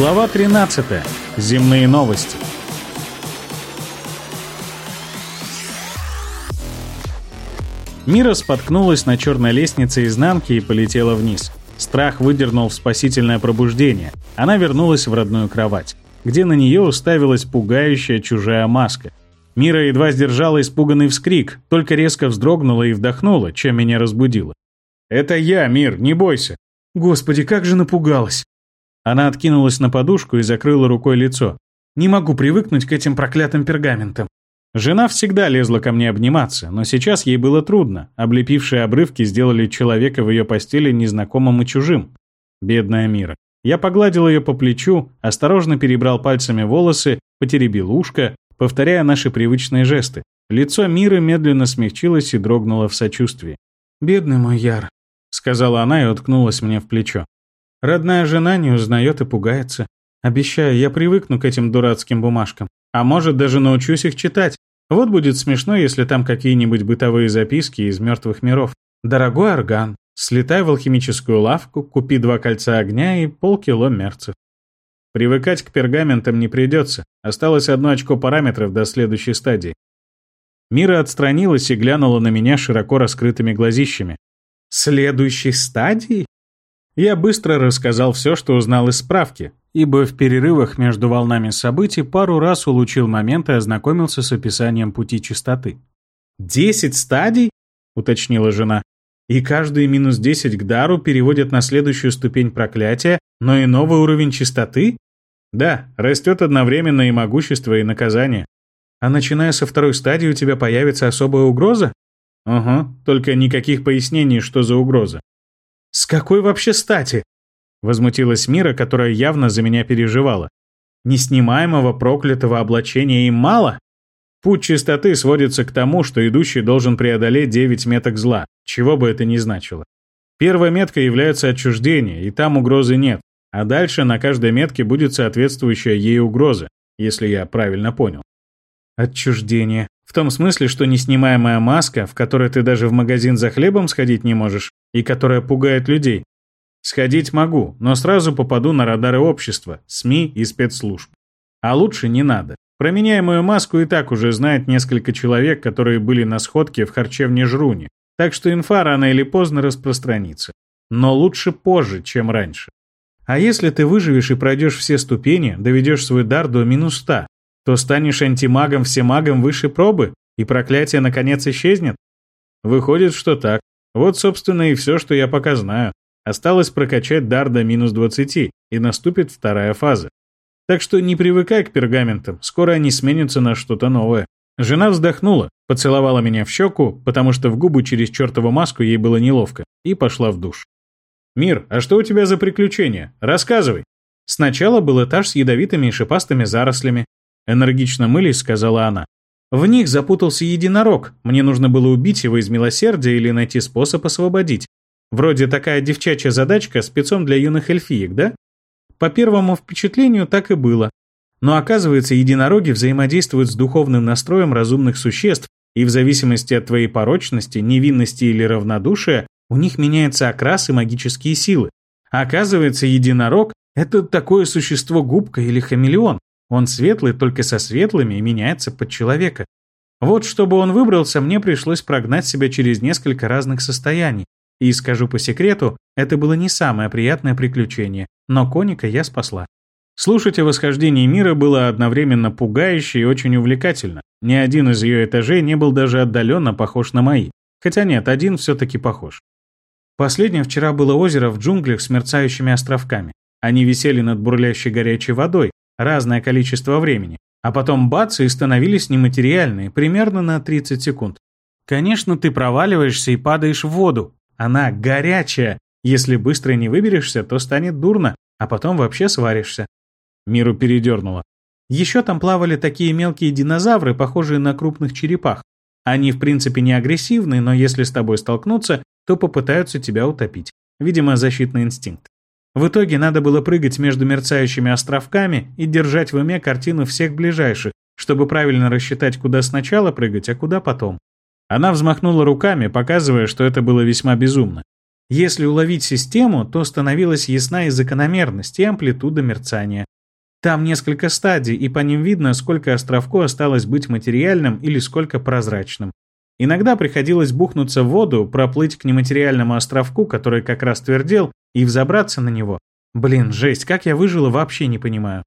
Глава 13. Земные новости. Мира споткнулась на черной лестнице изнанки и полетела вниз. Страх выдернул в спасительное пробуждение. Она вернулась в родную кровать, где на нее уставилась пугающая чужая маска. Мира едва сдержала испуганный вскрик, только резко вздрогнула и вдохнула, чем меня разбудило. «Это я, Мир, не бойся!» «Господи, как же напугалась!» Она откинулась на подушку и закрыла рукой лицо. «Не могу привыкнуть к этим проклятым пергаментам». Жена всегда лезла ко мне обниматься, но сейчас ей было трудно. Облепившие обрывки сделали человека в ее постели незнакомым и чужим. Бедная Мира. Я погладил ее по плечу, осторожно перебрал пальцами волосы, потеребил ушко, повторяя наши привычные жесты. Лицо Миры медленно смягчилось и дрогнуло в сочувствии. «Бедный мой Яр», — сказала она и уткнулась мне в плечо. «Родная жена не узнает и пугается. Обещаю, я привыкну к этим дурацким бумажкам. А может, даже научусь их читать. Вот будет смешно, если там какие-нибудь бытовые записки из мертвых миров. Дорогой орган, слетай в алхимическую лавку, купи два кольца огня и полкило мерцев. Привыкать к пергаментам не придется. Осталось одно очко параметров до следующей стадии. Мира отстранилась и глянула на меня широко раскрытыми глазищами. «Следующей стадии?» Я быстро рассказал все, что узнал из справки, ибо в перерывах между волнами событий пару раз улучил момент и ознакомился с описанием пути чистоты. «Десять стадий?» — уточнила жена. «И каждые минус десять к дару переводят на следующую ступень проклятия, но и новый уровень чистоты?» «Да, растет одновременно и могущество, и наказание. А начиная со второй стадии у тебя появится особая угроза?» «Угу, только никаких пояснений, что за угроза». «С какой вообще стати?» Возмутилась Мира, которая явно за меня переживала. Неснимаемого проклятого облачения им мало? Путь чистоты сводится к тому, что идущий должен преодолеть девять меток зла, чего бы это ни значило. Первая метка является отчуждение, и там угрозы нет, а дальше на каждой метке будет соответствующая ей угроза, если я правильно понял. Отчуждение. В том смысле, что неснимаемая маска, в которой ты даже в магазин за хлебом сходить не можешь, и которая пугает людей, Сходить могу, но сразу попаду на радары общества, СМИ и спецслужб. А лучше не надо. Про меняемую маску и так уже знает несколько человек, которые были на сходке в харчевне Жруни, так что инфа рано или поздно распространится. Но лучше позже, чем раньше. А если ты выживешь и пройдешь все ступени, доведешь свой дар до минус 100, то станешь антимагом-всемагом выше пробы, и проклятие наконец исчезнет? Выходит, что так. Вот, собственно, и все, что я пока знаю. Осталось прокачать дар до минус 20, и наступит вторая фаза. Так что не привыкай к пергаментам, скоро они сменятся на что-то новое. Жена вздохнула, поцеловала меня в щеку, потому что в губы через чертову маску ей было неловко, и пошла в душ. «Мир, а что у тебя за приключения? Рассказывай!» Сначала был этаж с ядовитыми и шипастыми зарослями. Энергично мылись, сказала она. В них запутался единорог. Мне нужно было убить его из милосердия или найти способ освободить. Вроде такая девчачья задачка спецом для юных эльфиек, да? По первому впечатлению так и было. Но оказывается, единороги взаимодействуют с духовным настроем разумных существ, и в зависимости от твоей порочности, невинности или равнодушия, у них меняется окрас и магические силы. оказывается, единорог — это такое существо-губка или хамелеон. Он светлый только со светлыми и меняется под человека. Вот чтобы он выбрался, мне пришлось прогнать себя через несколько разных состояний, и скажу по секрету, это было не самое приятное приключение, но коника я спасла. Слушать о восхождении мира было одновременно пугающе и очень увлекательно. Ни один из ее этажей не был даже отдаленно похож на мои. Хотя нет, один все-таки похож. Последнее вчера было озеро в джунглях с мерцающими островками. Они висели над бурлящей горячей водой, разное количество времени, а потом бац и становились нематериальные, примерно на 30 секунд. Конечно, ты проваливаешься и падаешь в воду, она горячая. Если быстро не выберешься, то станет дурно, а потом вообще сваришься. Миру передернуло. Еще там плавали такие мелкие динозавры, похожие на крупных черепах. Они в принципе не агрессивны, но если с тобой столкнуться, то попытаются тебя утопить. Видимо, защитный инстинкт. В итоге надо было прыгать между мерцающими островками и держать в уме картину всех ближайших, чтобы правильно рассчитать, куда сначала прыгать, а куда потом. Она взмахнула руками, показывая, что это было весьма безумно. Если уловить систему, то становилась ясна и закономерность, и амплитуда мерцания. Там несколько стадий, и по ним видно, сколько островку осталось быть материальным или сколько прозрачным. Иногда приходилось бухнуться в воду, проплыть к нематериальному островку, который как раз твердел, и взобраться на него. Блин, жесть, как я выжила, вообще не понимаю.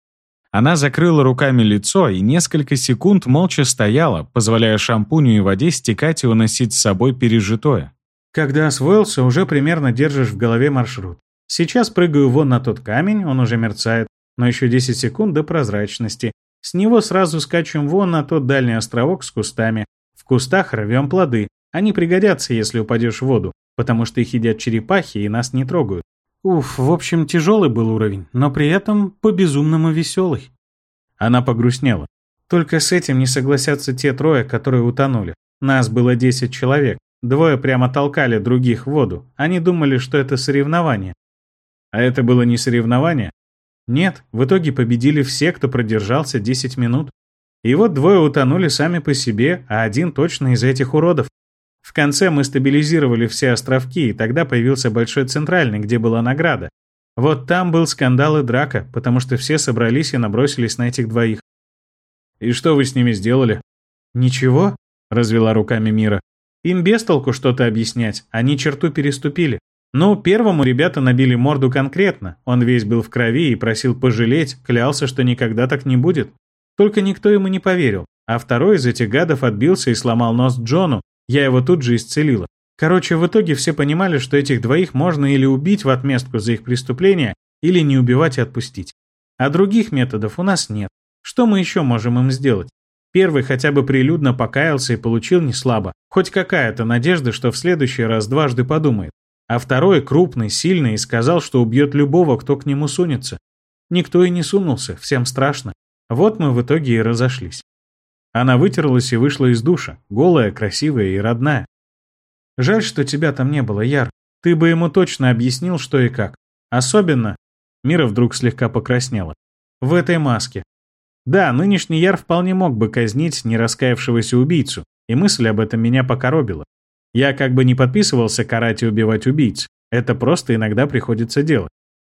Она закрыла руками лицо и несколько секунд молча стояла, позволяя шампуню и воде стекать и уносить с собой пережитое. Когда освоился, уже примерно держишь в голове маршрут. Сейчас прыгаю вон на тот камень, он уже мерцает, но еще 10 секунд до прозрачности. С него сразу скачем вон на тот дальний островок с кустами, в кустах рвем плоды. Они пригодятся, если упадешь в воду, потому что их едят черепахи и нас не трогают. Уф, в общем, тяжелый был уровень, но при этом по-безумному веселый. Она погрустнела. Только с этим не согласятся те трое, которые утонули. Нас было 10 человек. Двое прямо толкали других в воду. Они думали, что это соревнование. А это было не соревнование? Нет, в итоге победили все, кто продержался 10 минут. И вот двое утонули сами по себе, а один точно из этих уродов. В конце мы стабилизировали все островки, и тогда появился Большой Центральный, где была награда. Вот там был скандал и драка, потому что все собрались и набросились на этих двоих. «И что вы с ними сделали?» «Ничего», — развела руками Мира. «Им без толку что-то объяснять, они черту переступили. Ну, первому ребята набили морду конкретно, он весь был в крови и просил пожалеть, клялся, что никогда так не будет. Только никто ему не поверил. А второй из этих гадов отбился и сломал нос Джону. Я его тут же исцелила. Короче, в итоге все понимали, что этих двоих можно или убить в отместку за их преступления, или не убивать и отпустить. А других методов у нас нет. Что мы еще можем им сделать? Первый хотя бы прилюдно покаялся и получил неслабо. Хоть какая-то надежда, что в следующий раз дважды подумает. А второй крупный, сильный и сказал, что убьет любого, кто к нему сунется. Никто и не сунулся, всем страшно. Вот мы в итоге и разошлись. Она вытерлась и вышла из душа, голая, красивая и родная. Жаль, что тебя там не было, Яр. Ты бы ему точно объяснил, что и как. Особенно... Мира вдруг слегка покраснела. В этой маске. Да, нынешний Яр вполне мог бы казнить нераскаявшегося убийцу, и мысль об этом меня покоробила. Я как бы не подписывался карать и убивать убийц. Это просто иногда приходится делать.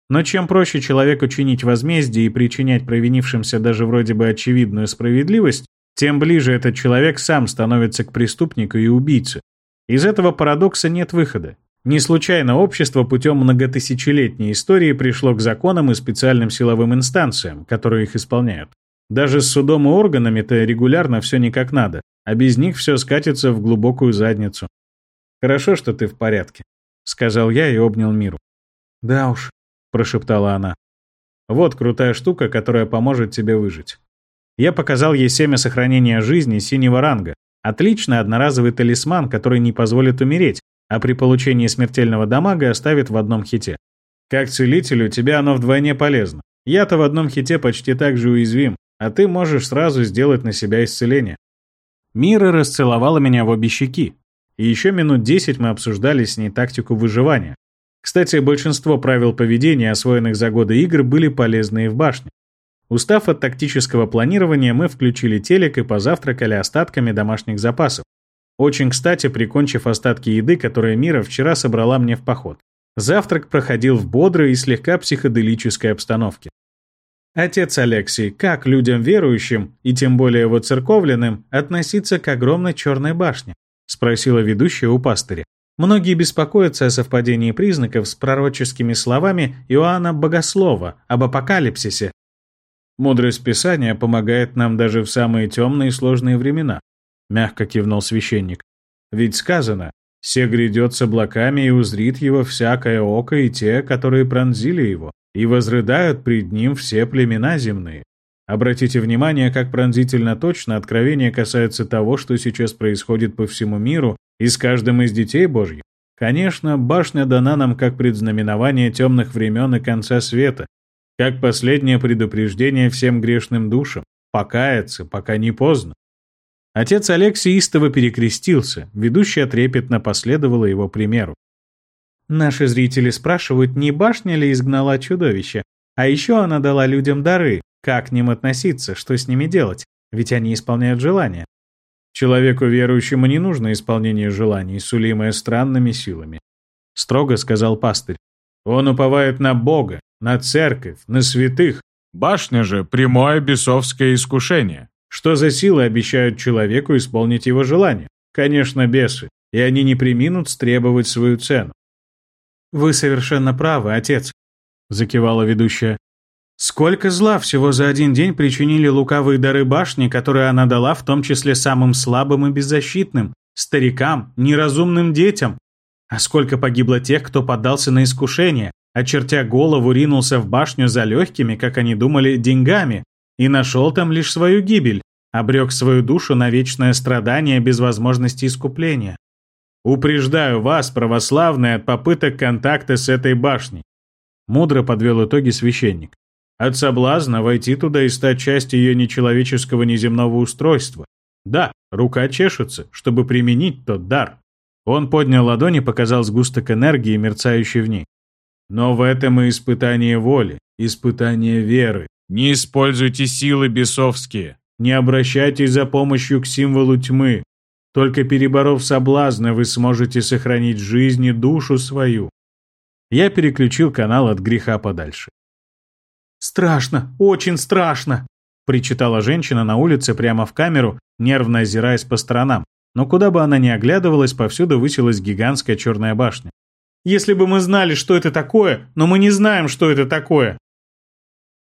Но чем проще человеку чинить возмездие и причинять провинившимся даже вроде бы очевидную справедливость, тем ближе этот человек сам становится к преступнику и убийце. Из этого парадокса нет выхода. Не случайно общество путем многотысячелетней истории пришло к законам и специальным силовым инстанциям, которые их исполняют. Даже с судом и органами-то регулярно все не как надо, а без них все скатится в глубокую задницу. «Хорошо, что ты в порядке», — сказал я и обнял миру. «Да уж», — прошептала она. «Вот крутая штука, которая поможет тебе выжить». Я показал ей семя сохранения жизни синего ранга. Отличный одноразовый талисман, который не позволит умереть, а при получении смертельного дамага оставит в одном хите. Как целителю тебе оно вдвойне полезно. Я-то в одном хите почти так же уязвим, а ты можешь сразу сделать на себя исцеление. Мира расцеловала меня в обе щеки. И еще минут десять мы обсуждали с ней тактику выживания. Кстати, большинство правил поведения, освоенных за годы игр, были полезны и в башне. Устав от тактического планирования, мы включили телек и позавтракали остатками домашних запасов. Очень кстати, прикончив остатки еды, которые Мира вчера собрала мне в поход. Завтрак проходил в бодрой и слегка психоделической обстановке. Отец Алексей, как людям верующим, и тем более воцерковленным, относиться к огромной черной башне? Спросила ведущая у пастыря. Многие беспокоятся о совпадении признаков с пророческими словами Иоанна Богослова об апокалипсисе. Мудрость Писания помогает нам даже в самые темные и сложные времена, мягко кивнул священник. Ведь сказано, «Се грядет с облаками и узрит его всякое око и те, которые пронзили его, и возрыдают пред ним все племена земные». Обратите внимание, как пронзительно точно откровение касается того, что сейчас происходит по всему миру и с каждым из детей Божьих. Конечно, башня дана нам как предзнаменование темных времен и конца света, как последнее предупреждение всем грешным душам, покаяться, пока не поздно. Отец Алексей истово перекрестился, ведущая трепетно последовала его примеру. Наши зрители спрашивают, не башня ли изгнала чудовище, а еще она дала людям дары, как к ним относиться, что с ними делать, ведь они исполняют желания. Человеку верующему не нужно исполнение желаний, сулимое странными силами. строго сказал пастырь. Он уповает на Бога, на церковь, на святых. Башня же — прямое бесовское искушение. Что за силы обещают человеку исполнить его желание? Конечно, бесы, и они не приминут стребовать свою цену. «Вы совершенно правы, отец», — закивала ведущая. «Сколько зла всего за один день причинили лукавые дары башни, которые она дала в том числе самым слабым и беззащитным, старикам, неразумным детям, а сколько погибло тех, кто поддался на искушение, очертя голову, ринулся в башню за легкими, как они думали, деньгами, и нашел там лишь свою гибель, обрек свою душу на вечное страдание без возможности искупления. Упреждаю вас, православные, от попыток контакта с этой башней. Мудро подвел итоги священник. От соблазна войти туда и стать частью ее нечеловеческого неземного устройства. Да, рука чешется, чтобы применить тот дар. Он поднял ладони и показал сгусток энергии, мерцающий в ней. Но в этом и испытание воли, испытание веры. Не используйте силы бесовские. Не обращайтесь за помощью к символу тьмы. Только переборов соблазны, вы сможете сохранить жизнь и душу свою. Я переключил канал от греха подальше. «Страшно, очень страшно!» причитала женщина на улице прямо в камеру, нервно озираясь по сторонам но куда бы она ни оглядывалась, повсюду высилась гигантская черная башня. «Если бы мы знали, что это такое, но мы не знаем, что это такое!»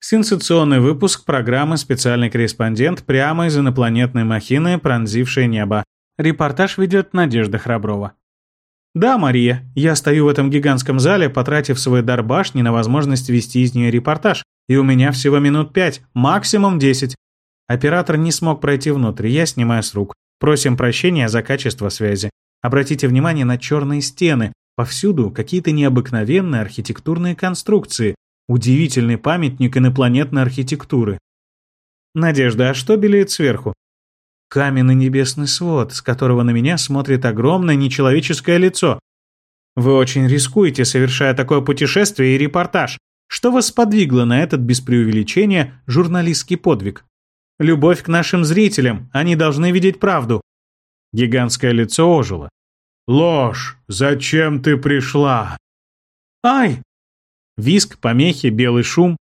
Сенсационный выпуск программы «Специальный корреспондент» прямо из инопланетной махины, пронзившей небо. Репортаж ведет Надежда Храброва. «Да, Мария, я стою в этом гигантском зале, потратив свой дар башни на возможность вести из нее репортаж, и у меня всего минут пять, максимум десять. Оператор не смог пройти внутрь, я снимаю с рук. Просим прощения за качество связи. Обратите внимание на черные стены. Повсюду какие-то необыкновенные архитектурные конструкции. Удивительный памятник инопланетной архитектуры. Надежда, а что белеет сверху? Каменный небесный свод, с которого на меня смотрит огромное нечеловеческое лицо. Вы очень рискуете, совершая такое путешествие и репортаж. Что вас сподвигло на этот без преувеличения журналистский подвиг? Любовь к нашим зрителям, они должны видеть правду. Гигантское лицо ожило. Ложь! Зачем ты пришла? Ай! Виск, помехи, белый шум.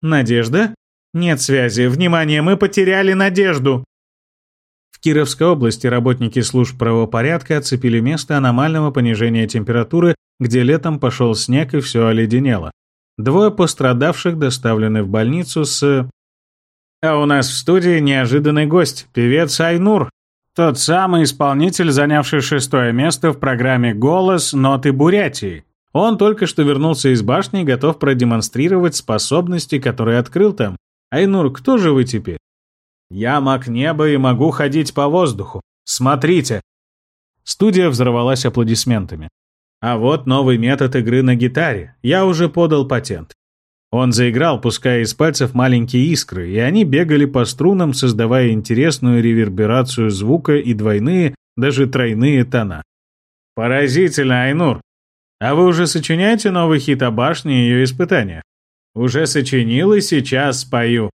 Надежда? Нет связи. Внимание, мы потеряли надежду. В Кировской области работники служб правопорядка оцепили место аномального понижения температуры, где летом пошел снег и все оледенело. Двое пострадавших доставлены в больницу с а у нас в студии неожиданный гость, певец Айнур. Тот самый исполнитель, занявший шестое место в программе «Голос. Ноты Бурятии». Он только что вернулся из башни и готов продемонстрировать способности, которые открыл там. Айнур, кто же вы теперь? Я маг неба и могу ходить по воздуху. Смотрите. Студия взорвалась аплодисментами. А вот новый метод игры на гитаре. Я уже подал патент. Он заиграл, пуская из пальцев маленькие искры, и они бегали по струнам, создавая интересную реверберацию звука и двойные, даже тройные тона. «Поразительно, Айнур! А вы уже сочиняете новый хит о башне и ее испытаниях?» «Уже сочинил и сейчас спою».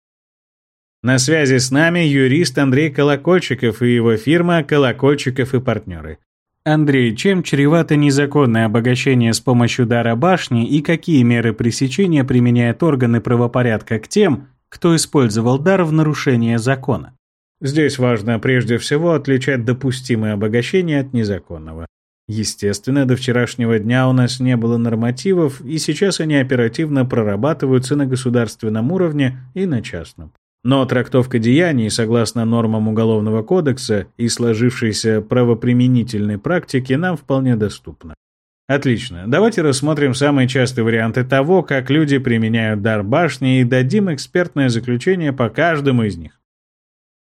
На связи с нами юрист Андрей Колокольчиков и его фирма «Колокольчиков и партнеры». Андрей, чем чревато незаконное обогащение с помощью дара башни и какие меры пресечения применяют органы правопорядка к тем, кто использовал дар в нарушение закона? Здесь важно прежде всего отличать допустимое обогащение от незаконного. Естественно, до вчерашнего дня у нас не было нормативов, и сейчас они оперативно прорабатываются на государственном уровне и на частном. Но трактовка деяний, согласно нормам Уголовного кодекса и сложившейся правоприменительной практики, нам вполне доступна. Отлично. Давайте рассмотрим самые частые варианты того, как люди применяют дар башни и дадим экспертное заключение по каждому из них.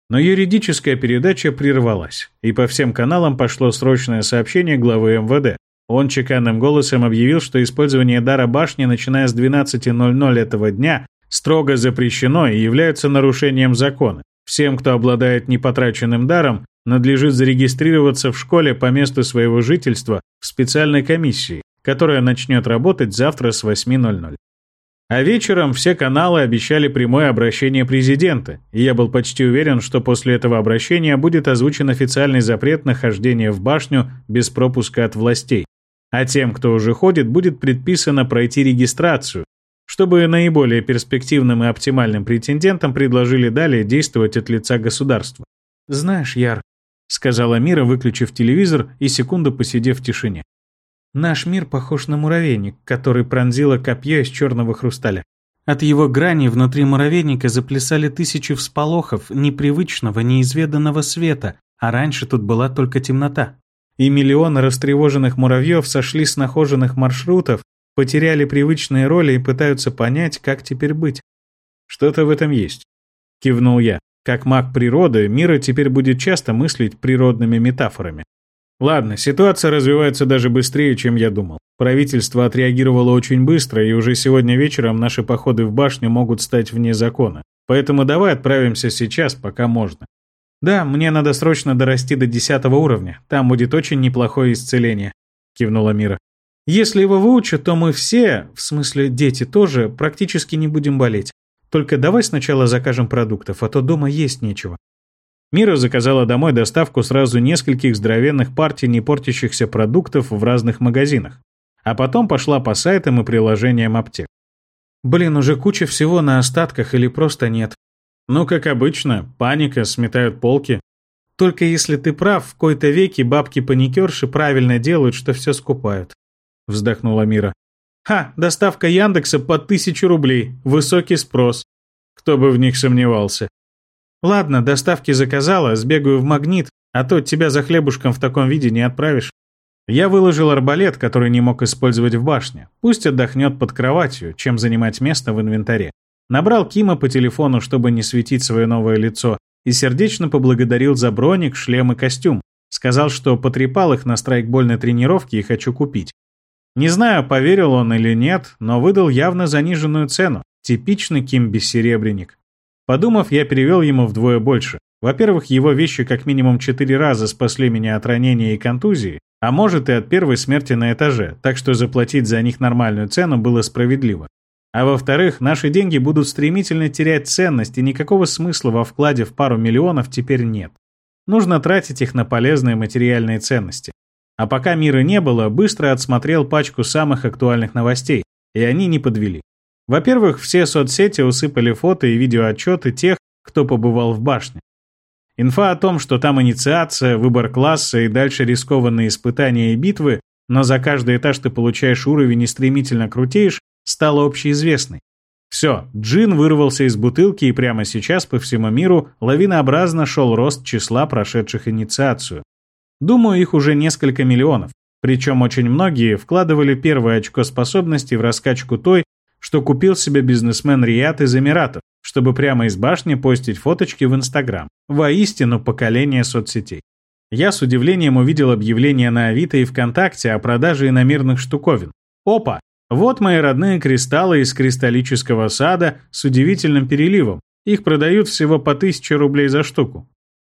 Но юридическая передача прервалась, и по всем каналам пошло срочное сообщение главы МВД. Он чеканным голосом объявил, что использование дара башни, начиная с 12.00 этого дня, строго запрещено и является нарушением закона. Всем, кто обладает непотраченным даром, надлежит зарегистрироваться в школе по месту своего жительства в специальной комиссии, которая начнет работать завтра с 8.00. А вечером все каналы обещали прямое обращение президента, и я был почти уверен, что после этого обращения будет озвучен официальный запрет на хождение в башню без пропуска от властей. А тем, кто уже ходит, будет предписано пройти регистрацию, чтобы наиболее перспективным и оптимальным претендентам предложили далее действовать от лица государства. «Знаешь, Яр», — сказала Мира, выключив телевизор и секунду посидев в тишине. «Наш мир похож на муравейник, который пронзило копье из черного хрусталя. От его грани внутри муравейника заплясали тысячи всполохов непривычного, неизведанного света, а раньше тут была только темнота. И миллионы растревоженных муравьев сошли с нахоженных маршрутов, потеряли привычные роли и пытаются понять, как теперь быть. «Что-то в этом есть», — кивнул я. Как маг природы, Мира теперь будет часто мыслить природными метафорами. Ладно, ситуация развивается даже быстрее, чем я думал. Правительство отреагировало очень быстро, и уже сегодня вечером наши походы в башню могут стать вне закона. Поэтому давай отправимся сейчас, пока можно. Да, мне надо срочно дорасти до десятого уровня. Там будет очень неплохое исцеление, кивнула Мира. Если его выучат, то мы все, в смысле дети тоже, практически не будем болеть. Только давай сначала закажем продуктов, а то дома есть нечего». Мира заказала домой доставку сразу нескольких здоровенных партий не портящихся продуктов в разных магазинах, а потом пошла по сайтам и приложениям аптек. «Блин, уже куча всего на остатках или просто нет». «Ну, как обычно, паника, сметают полки». «Только если ты прав, в кои-то веки бабки-паникерши правильно делают, что все скупают», — вздохнула Мира. Ха, доставка Яндекса по тысячу рублей. Высокий спрос. Кто бы в них сомневался. Ладно, доставки заказала, сбегаю в магнит, а то тебя за хлебушком в таком виде не отправишь. Я выложил арбалет, который не мог использовать в башне. Пусть отдохнет под кроватью, чем занимать место в инвентаре. Набрал Кима по телефону, чтобы не светить свое новое лицо, и сердечно поблагодарил за броник, шлем и костюм. Сказал, что потрепал их на страйкбольной тренировке и хочу купить. Не знаю, поверил он или нет, но выдал явно заниженную цену. Типичный кимби-серебряник. Подумав, я перевел ему вдвое больше. Во-первых, его вещи как минимум четыре раза спасли меня от ранения и контузии, а может и от первой смерти на этаже, так что заплатить за них нормальную цену было справедливо. А во-вторых, наши деньги будут стремительно терять ценность, и никакого смысла во вкладе в пару миллионов теперь нет. Нужно тратить их на полезные материальные ценности. А пока мира не было, быстро отсмотрел пачку самых актуальных новостей, и они не подвели. Во-первых, все соцсети усыпали фото и видеоотчеты тех, кто побывал в башне. Инфа о том, что там инициация, выбор класса и дальше рискованные испытания и битвы, но за каждый этаж ты получаешь уровень и стремительно крутеешь, стала общеизвестной. Все, джин вырвался из бутылки и прямо сейчас по всему миру лавинообразно шел рост числа прошедших инициацию. Думаю, их уже несколько миллионов. Причем очень многие вкладывали первое очко способности в раскачку той, что купил себе бизнесмен Рият из Эмиратов, чтобы прямо из башни постить фоточки в Инстаграм. Воистину поколение соцсетей. Я с удивлением увидел объявление на Авито и ВКонтакте о продаже иномирных штуковин. Опа! Вот мои родные кристаллы из кристаллического сада с удивительным переливом. Их продают всего по 1000 рублей за штуку.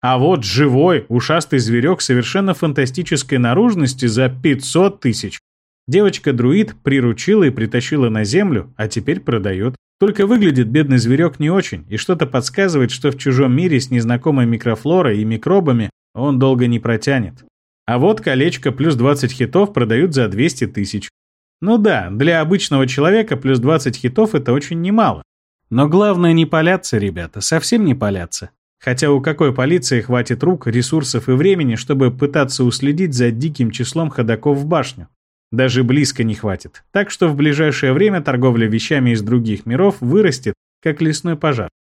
А вот живой, ушастый зверек совершенно фантастической наружности за 500 тысяч. Девочка-друид приручила и притащила на землю, а теперь продает. Только выглядит бедный зверек не очень, и что-то подсказывает, что в чужом мире с незнакомой микрофлорой и микробами он долго не протянет. А вот колечко плюс 20 хитов продают за 200 тысяч. Ну да, для обычного человека плюс 20 хитов это очень немало. Но главное не паляться, ребята, совсем не паляться. Хотя у какой полиции хватит рук, ресурсов и времени, чтобы пытаться уследить за диким числом ходаков в башню? Даже близко не хватит. Так что в ближайшее время торговля вещами из других миров вырастет, как лесной пожар.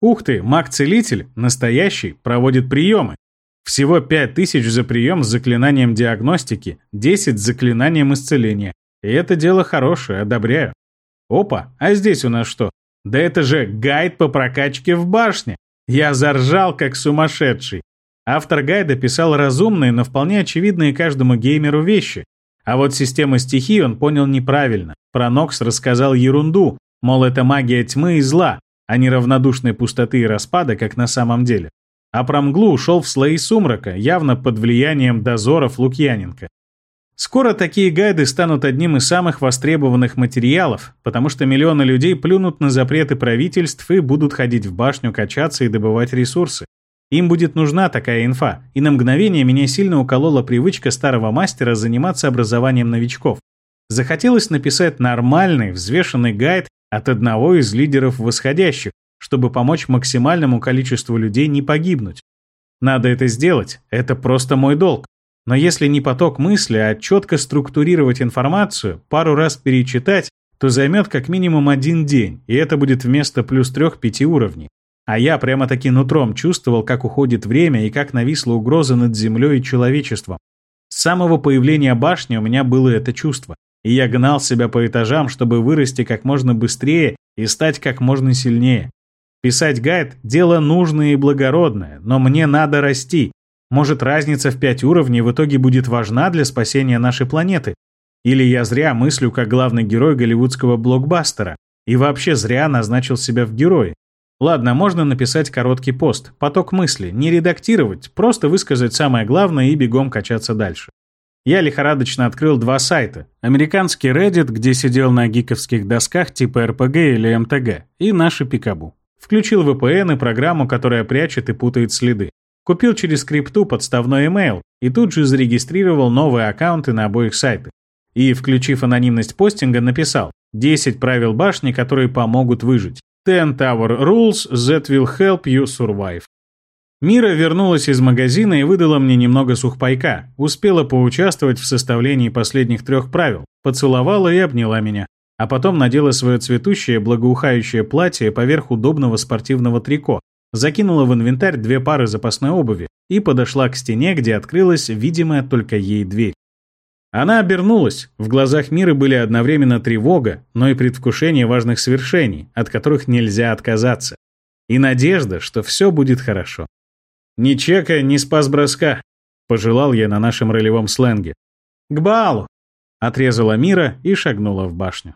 Ух ты, маг-целитель, настоящий, проводит приемы. Всего 5000 за прием с заклинанием диагностики, 10 с заклинанием исцеления. И это дело хорошее, одобряю. Опа, а здесь у нас что? Да это же гайд по прокачке в башне. Я заржал, как сумасшедший. Автор гайда писал разумные, но вполне очевидные каждому геймеру вещи. А вот систему стихий он понял неправильно. Про Нокс рассказал ерунду, мол, это магия тьмы и зла, а не равнодушной пустоты и распада, как на самом деле. А про мглу ушел в слои сумрака, явно под влиянием дозоров Лукьяненко. Скоро такие гайды станут одним из самых востребованных материалов, потому что миллионы людей плюнут на запреты правительств и будут ходить в башню, качаться и добывать ресурсы. Им будет нужна такая инфа, и на мгновение меня сильно уколола привычка старого мастера заниматься образованием новичков. Захотелось написать нормальный, взвешенный гайд от одного из лидеров восходящих, чтобы помочь максимальному количеству людей не погибнуть. Надо это сделать, это просто мой долг. Но если не поток мысли, а четко структурировать информацию, пару раз перечитать, то займет как минимум один день, и это будет вместо плюс трех-пяти уровней. А я прямо-таки нутром чувствовал, как уходит время и как нависла угроза над землей и человечеством. С самого появления башни у меня было это чувство, и я гнал себя по этажам, чтобы вырасти как можно быстрее и стать как можно сильнее. Писать гайд – дело нужное и благородное, но мне надо расти. Может, разница в пять уровней в итоге будет важна для спасения нашей планеты? Или я зря мыслю как главный герой голливудского блокбастера и вообще зря назначил себя в герои? Ладно, можно написать короткий пост, поток мысли, не редактировать, просто высказать самое главное и бегом качаться дальше. Я лихорадочно открыл два сайта. Американский Reddit, где сидел на гиковских досках типа RPG или MTG, и наши Пикабу. Включил VPN и программу, которая прячет и путает следы. Купил через скрипту подставной email и тут же зарегистрировал новые аккаунты на обоих сайтах. И, включив анонимность постинга, написал 10 правил башни, которые помогут выжить. 10 Tower Rules that will help you survive. Мира вернулась из магазина и выдала мне немного сухпайка. Успела поучаствовать в составлении последних трех правил. Поцеловала и обняла меня. А потом надела свое цветущее, благоухающее платье поверх удобного спортивного трико, закинула в инвентарь две пары запасной обуви и подошла к стене, где открылась видимая только ей дверь. Она обернулась. В глазах Миры были одновременно тревога, но и предвкушение важных свершений, от которых нельзя отказаться. И надежда, что все будет хорошо. «Ни чека, ни спас броска», — пожелал я на нашем ролевом сленге. «К балу!» — отрезала Мира и шагнула в башню.